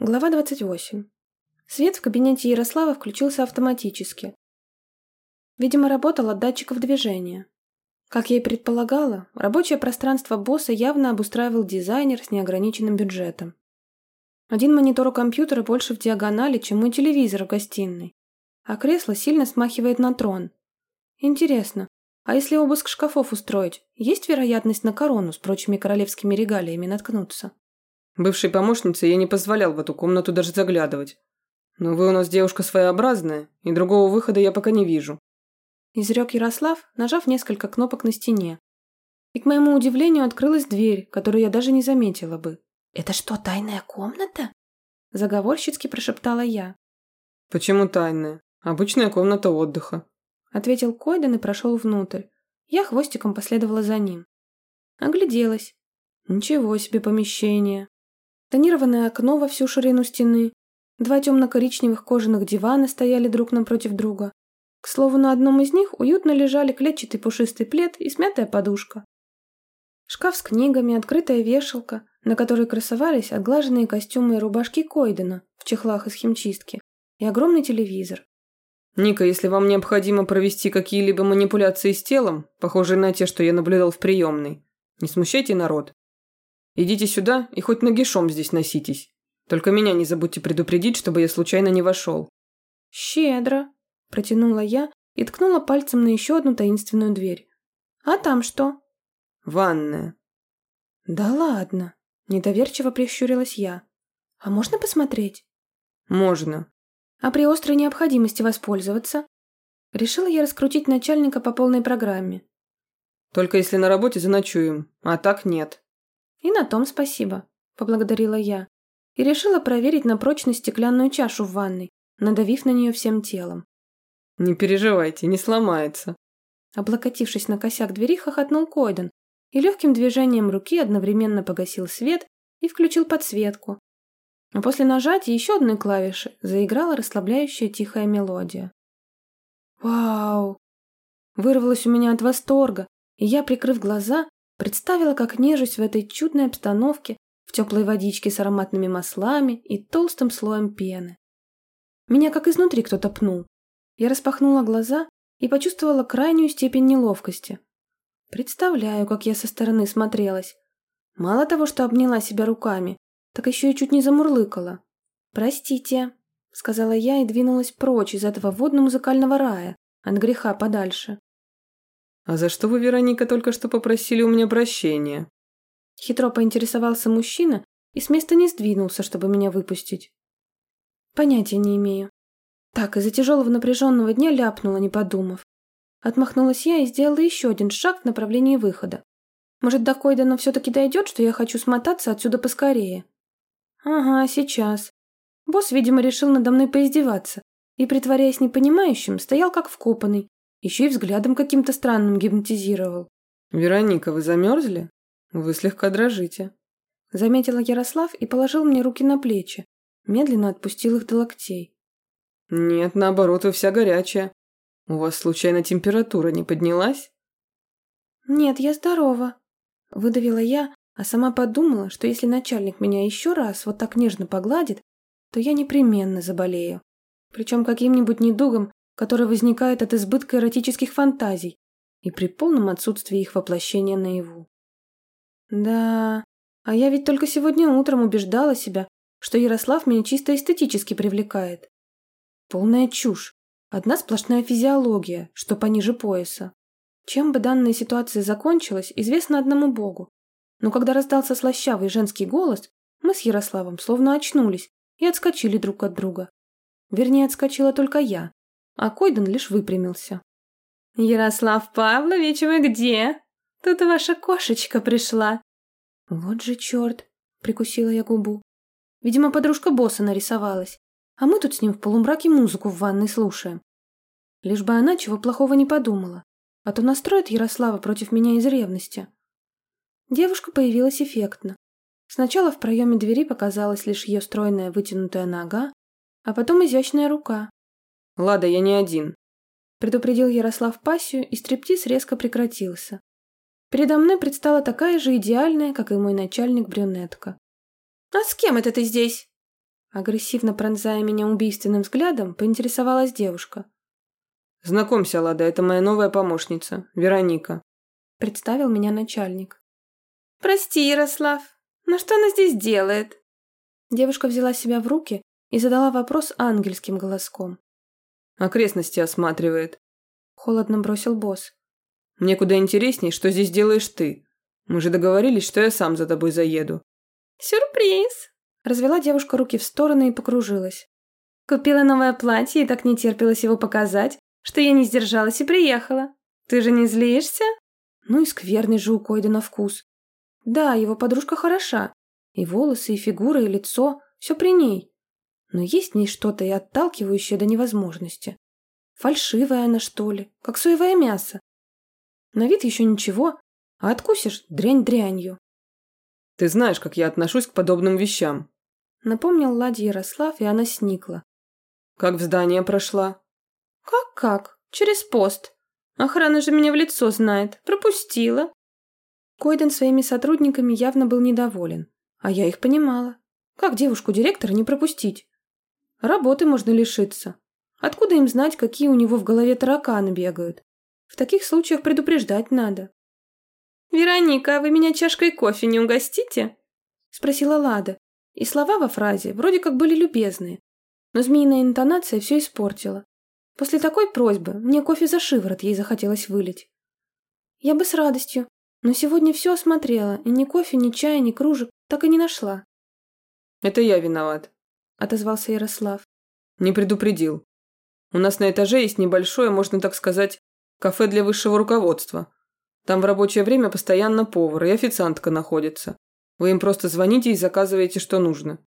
Глава 28. Свет в кабинете Ярослава включился автоматически. Видимо, работал от датчиков движения. Как я и предполагала, рабочее пространство босса явно обустраивал дизайнер с неограниченным бюджетом. Один монитор у компьютера больше в диагонали, чем мой телевизор в гостиной, а кресло сильно смахивает на трон. Интересно, а если обыск шкафов устроить, есть вероятность на корону с прочими королевскими регалиями наткнуться? Бывшей помощнице я не позволял в эту комнату даже заглядывать. Но вы у нас девушка своеобразная, и другого выхода я пока не вижу. Изрек Ярослав, нажав несколько кнопок на стене. И, к моему удивлению, открылась дверь, которую я даже не заметила бы. «Это что, тайная комната?» Заговорщицки прошептала я. «Почему тайная? Обычная комната отдыха», ответил Койден и прошел внутрь. Я хвостиком последовала за ним. Огляделась. Ничего себе помещение. Тонированное окно во всю ширину стены. Два темно-коричневых кожаных дивана стояли друг напротив друга. К слову, на одном из них уютно лежали клетчатый пушистый плед и смятая подушка. Шкаф с книгами, открытая вешалка, на которой красовались отглаженные костюмы и рубашки Койдена в чехлах из химчистки, и огромный телевизор. «Ника, если вам необходимо провести какие-либо манипуляции с телом, похожие на те, что я наблюдал в приемной, не смущайте народ. Идите сюда и хоть нагишом здесь носитесь. Только меня не забудьте предупредить, чтобы я случайно не вошел». «Щедро», – протянула я и ткнула пальцем на еще одну таинственную дверь. «А там что?» «Ванная». «Да ладно», – недоверчиво прищурилась я. «А можно посмотреть?» «Можно». «А при острой необходимости воспользоваться?» Решила я раскрутить начальника по полной программе. «Только если на работе заночуем, а так нет». «И на том спасибо», – поблагодарила я. И решила проверить на прочность стеклянную чашу в ванной, надавив на нее всем телом. «Не переживайте, не сломается». Облокотившись на косяк двери, хохотнул Койден и легким движением руки одновременно погасил свет и включил подсветку. А после нажатия еще одной клавиши заиграла расслабляющая тихая мелодия. «Вау!» Вырвалось у меня от восторга, и я, прикрыв глаза, Представила, как нежусь в этой чудной обстановке, в теплой водичке с ароматными маслами и толстым слоем пены. Меня как изнутри кто-то пнул. Я распахнула глаза и почувствовала крайнюю степень неловкости. Представляю, как я со стороны смотрелась. Мало того, что обняла себя руками, так еще и чуть не замурлыкала. «Простите», — сказала я и двинулась прочь из этого водно-музыкального рая, от греха подальше. «А за что вы, Вероника, только что попросили у меня прощения?» Хитро поинтересовался мужчина и с места не сдвинулся, чтобы меня выпустить. Понятия не имею. Так, из-за тяжелого напряженного дня ляпнула, не подумав. Отмахнулась я и сделала еще один шаг в направлении выхода. Может, до Койдена все-таки дойдет, что я хочу смотаться отсюда поскорее? Ага, сейчас. Босс, видимо, решил надо мной поиздеваться и, притворяясь непонимающим, стоял как вкопанный, еще и взглядом каким-то странным гипнотизировал. «Вероника, вы замерзли? Вы слегка дрожите». Заметила Ярослав и положил мне руки на плечи. Медленно отпустил их до локтей. «Нет, наоборот, вы вся горячая. У вас случайно температура не поднялась?» «Нет, я здорова», – выдавила я, а сама подумала, что если начальник меня еще раз вот так нежно погладит, то я непременно заболею. Причем каким-нибудь недугом, который возникает от избытка эротических фантазий и при полном отсутствии их воплощения наяву. Да, а я ведь только сегодня утром убеждала себя, что Ярослав меня чисто эстетически привлекает. Полная чушь. Одна сплошная физиология, что пониже пояса. Чем бы данная ситуация закончилась, известно одному богу. Но когда раздался слащавый женский голос, мы с Ярославом словно очнулись и отскочили друг от друга. Вернее, отскочила только я, а Койден лишь выпрямился. «Ярослав Павлович, вы где? Тут ваша кошечка пришла». «Вот же черт!» — прикусила я губу. Видимо, подружка босса нарисовалась, а мы тут с ним в полумраке музыку в ванной слушаем. Лишь бы она чего плохого не подумала, а то настроит Ярослава против меня из ревности. Девушка появилась эффектно. Сначала в проеме двери показалась лишь ее стройная вытянутая нога, а потом изящная рука, «Лада, я не один», – предупредил Ярослав пассию, и стриптиз резко прекратился. Передо мной предстала такая же идеальная, как и мой начальник брюнетка. «А с кем это ты здесь?» Агрессивно пронзая меня убийственным взглядом, поинтересовалась девушка. «Знакомься, Лада, это моя новая помощница, Вероника», — представил меня начальник. «Прости, Ярослав, но что она здесь делает?» Девушка взяла себя в руки и задала вопрос ангельским голоском. «Окрестности осматривает», — холодно бросил босс. «Мне куда интересней, что здесь делаешь ты. Мы же договорились, что я сам за тобой заеду». «Сюрприз!» Развела девушка руки в стороны и покружилась. «Купила новое платье и так не терпелось его показать, что я не сдержалась и приехала. Ты же не злишься?» Ну и скверный же у Койда на вкус. Да, его подружка хороша. И волосы, и фигура, и лицо. Все при ней. Но есть в ней что-то и отталкивающее до невозможности. Фальшивая она, что ли, как соевое мясо. На вид еще ничего, а откусишь дрянь дрянью. Ты знаешь, как я отношусь к подобным вещам. Напомнил Ладе Ярослав, и она сникла. Как в здание прошла? Как-как? Через пост. Охрана же меня в лицо знает. Пропустила. Койден своими сотрудниками явно был недоволен, а я их понимала. Как девушку директора не пропустить? Работы можно лишиться. Откуда им знать, какие у него в голове тараканы бегают? В таких случаях предупреждать надо. «Вероника, а вы меня чашкой кофе не угостите?» Спросила Лада, и слова во фразе вроде как были любезные, но змеиная интонация все испортила. После такой просьбы мне кофе за шиворот ей захотелось вылить. Я бы с радостью, но сегодня все осмотрела, и ни кофе, ни чая, ни кружек так и не нашла. «Это я виноват», — отозвался Ярослав. «Не предупредил. У нас на этаже есть небольшое, можно так сказать, кафе для высшего руководства. Там в рабочее время постоянно повар и официантка находятся. Вы им просто звоните и заказываете, что нужно.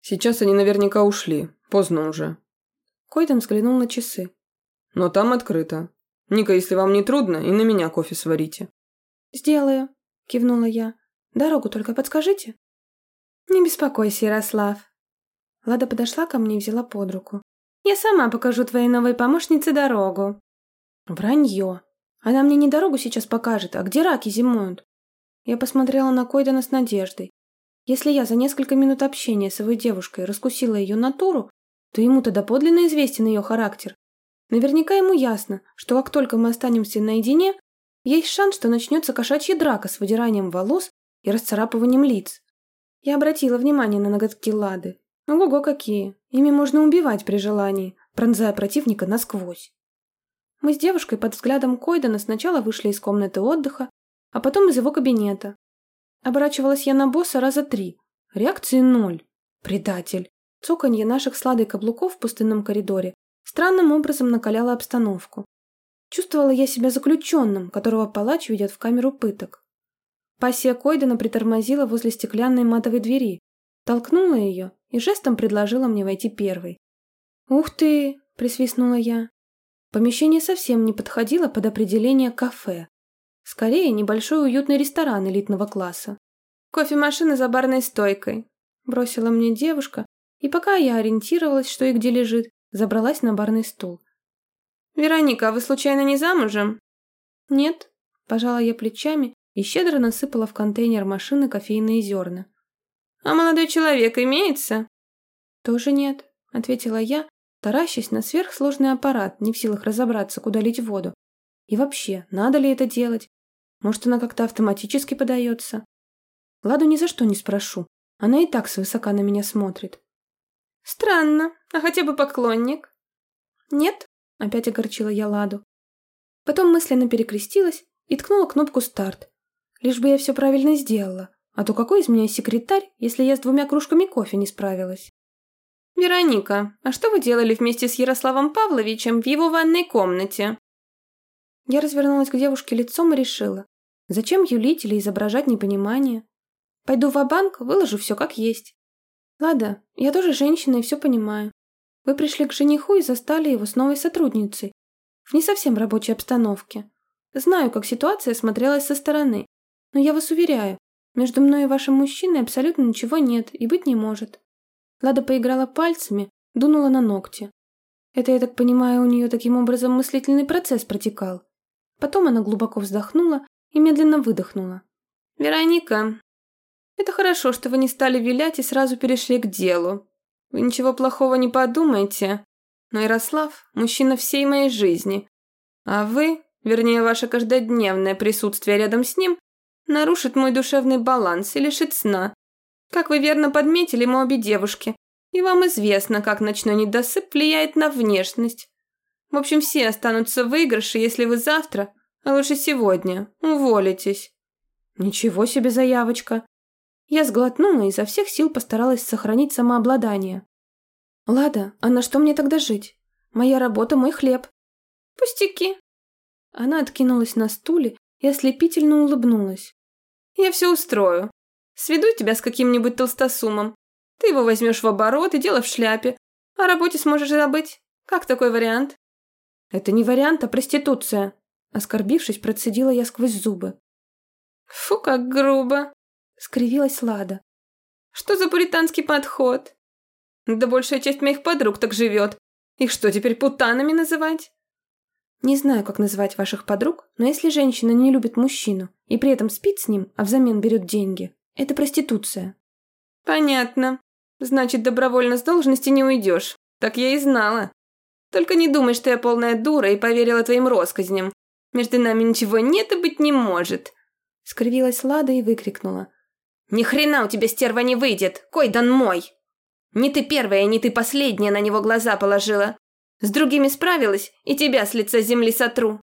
Сейчас они наверняка ушли. Поздно уже. Койден взглянул на часы. Но там открыто. Ника, если вам не трудно, и на меня кофе сварите. Сделаю, кивнула я. Дорогу только подскажите. Не беспокойся, Ярослав. Лада подошла ко мне и взяла под руку. Я сама покажу твоей новой помощнице дорогу. Вранье. Она мне не дорогу сейчас покажет, а где раки зимуют. Я посмотрела на Койдена с надеждой. Если я за несколько минут общения с его девушкой раскусила ее натуру, то ему-то доподлинно известен ее характер. Наверняка ему ясно, что как только мы останемся наедине, есть шанс, что начнется кошачья драка с выдиранием волос и расцарапыванием лиц. Я обратила внимание на ноготки Лады. Ого-го какие! Ими можно убивать при желании, пронзая противника насквозь. Мы с девушкой под взглядом Койдена сначала вышли из комнаты отдыха, а потом из его кабинета. Оборачивалась я на босса раза три. Реакции ноль. Предатель. Цоканье наших сладой каблуков в пустынном коридоре странным образом накаляло обстановку. Чувствовала я себя заключенным, которого палач ведет в камеру пыток. Пассия Койдена притормозила возле стеклянной матовой двери, толкнула ее и жестом предложила мне войти первой. «Ух ты!» – присвистнула я. Помещение совсем не подходило под определение кафе. Скорее, небольшой уютный ресторан элитного класса. «Кофемашина за барной стойкой», – бросила мне девушка, и пока я ориентировалась, что и где лежит, забралась на барный стул. «Вероника, а вы случайно не замужем?» «Нет», – пожала я плечами и щедро насыпала в контейнер машины кофейные зерна. «А молодой человек имеется?» «Тоже нет», – ответила я, таращась на сверхсложный аппарат, не в силах разобраться, куда лить воду. И вообще, надо ли это делать? Может, она как-то автоматически подается? Ладу ни за что не спрошу. Она и так свысока на меня смотрит. Странно. А хотя бы поклонник? Нет, опять огорчила я Ладу. Потом мысленно перекрестилась и ткнула кнопку «Старт». Лишь бы я все правильно сделала. А то какой из меня секретарь, если я с двумя кружками кофе не справилась? «Вероника, а что вы делали вместе с Ярославом Павловичем в его ванной комнате?» Я развернулась к девушке лицом и решила. Зачем юлить или изображать непонимание? Пойду в банк выложу все как есть. Лада, я тоже женщина и все понимаю. Вы пришли к жениху и застали его с новой сотрудницей. В не совсем рабочей обстановке. Знаю, как ситуация смотрелась со стороны. Но я вас уверяю, между мной и вашим мужчиной абсолютно ничего нет и быть не может. Лада поиграла пальцами, дунула на ногти. Это, я так понимаю, у нее таким образом мыслительный процесс протекал. Потом она глубоко вздохнула и медленно выдохнула. «Вероника, это хорошо, что вы не стали вилять и сразу перешли к делу. Вы ничего плохого не подумайте, но Ярослав – мужчина всей моей жизни. А вы, вернее, ваше каждодневное присутствие рядом с ним, нарушит мой душевный баланс и лишит сна. Как вы верно подметили, мы обе девушки, и вам известно, как ночной недосып влияет на внешность. В общем, все останутся в выигрыше, если вы завтра, а лучше сегодня, уволитесь. Ничего себе заявочка. Я сглотнула и изо всех сил постаралась сохранить самообладание. Лада, а на что мне тогда жить? Моя работа – мой хлеб. Пустяки. Она откинулась на стуле и ослепительно улыбнулась. Я все устрою. Сведу тебя с каким-нибудь толстосумом. Ты его возьмешь в оборот и дело в шляпе. О работе сможешь забыть. Как такой вариант? Это не вариант, а проституция. Оскорбившись, процедила я сквозь зубы. Фу, как грубо. Скривилась Лада. Что за пуританский подход? Да большая часть моих подруг так живет. Их что, теперь путанами называть? Не знаю, как называть ваших подруг, но если женщина не любит мужчину и при этом спит с ним, а взамен берет деньги, это проституция. Понятно. Значит, добровольно с должности не уйдешь. Так я и знала. Только не думай, что я полная дура и поверила твоим россказням. Между нами ничего нет и быть не может. Скривилась Лада и выкрикнула. Ни хрена у тебя стерва не выйдет. Койдан мой. Не ты первая, не ты последняя на него глаза положила. С другими справилась и тебя с лица земли сотру.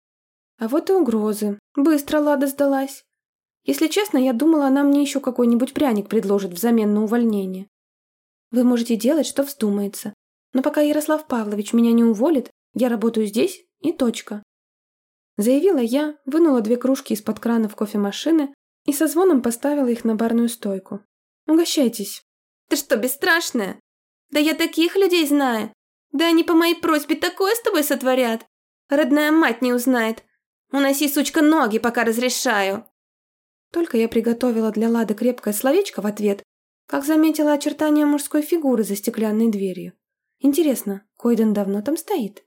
А вот и угрозы. Быстро Лада сдалась. Если честно, я думала, она мне еще какой-нибудь пряник предложит взамен на увольнение. Вы можете делать, что вздумается. Но пока Ярослав Павлович меня не уволит, я работаю здесь и точка. Заявила я, вынула две кружки из-под крана в кофемашины и со звоном поставила их на барную стойку. Угощайтесь. Ты что, бесстрашная? Да я таких людей знаю. Да они по моей просьбе такое с тобой сотворят. Родная мать не узнает. Уноси, сучка, ноги, пока разрешаю. Только я приготовила для Лады крепкое словечко в ответ, как заметила очертания мужской фигуры за стеклянной дверью. Интересно, Койден давно там стоит?